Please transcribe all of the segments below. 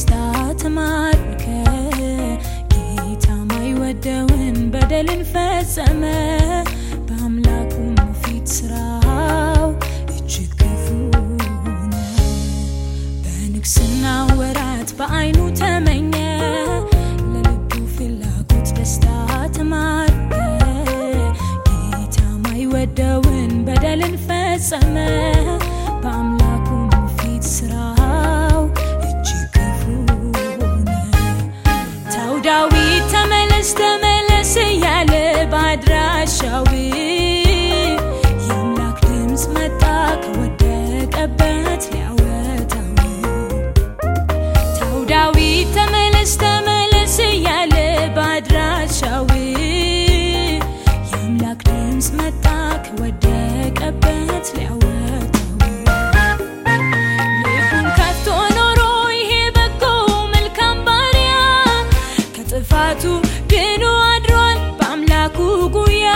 ፍላጎት ደስታ ተማርከ ጌታ ማይወደውን በደልን ፈጸመ። በአምላኩም ፊት ስራው እጅግ ክፉ በንግስና ወራት በአይኑ ተመኘ። ለልቡ ፍላጎት ደስታ ተማርከ ጌታ ማይወደውን በደልን ፈጸመ። በአምላኩም ፊት ስራው ዳዊት ተመለስ ተመለስ እያለ በአድራሻው የአምላክ ድምፅ መጣ ከወደቀበት ሊያወጣው ተው ዳዊት ተመለስ ተመለስ እያለ በአድራሻው የአምላክ ድምፅ መጣ ከወደቀበት ሊያወጣው ድኖ አድሯል በአምላኩ ጉያ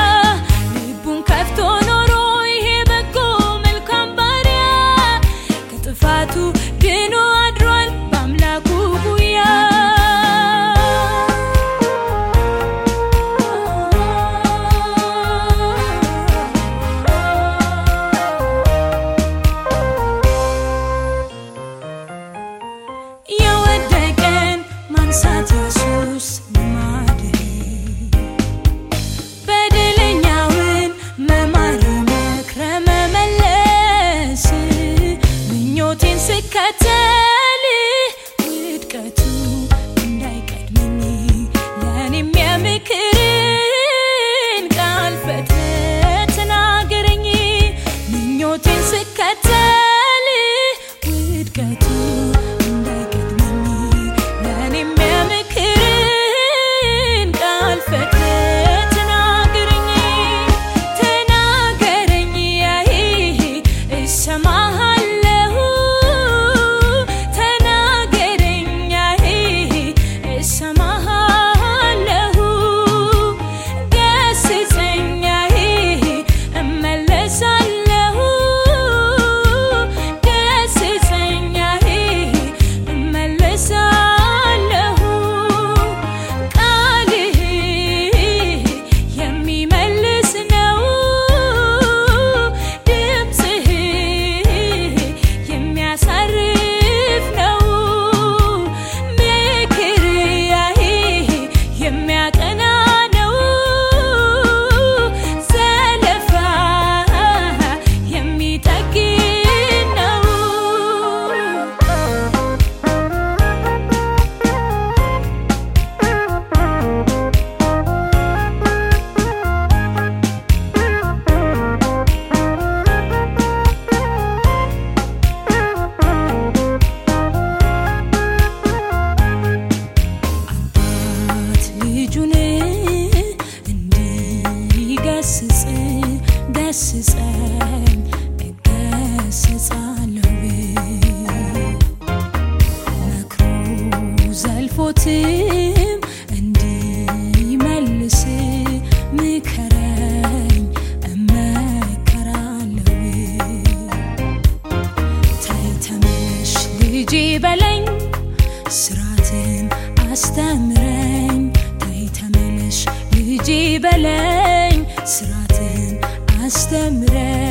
እንዲገስጽ ገስጸኝ እገሰጻለሁ መክሮ ዘልፎትም እመከራለሁ ተይ ተመለሽ ልጄ በለኝ ስራትን አስተምረኝ። ተይ ተመለሽ ልጄ በለኝ ስራትን አስተምረኝ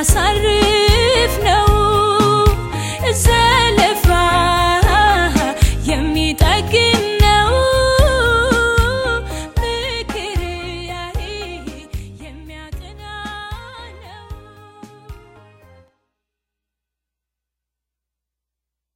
abraçar. -me.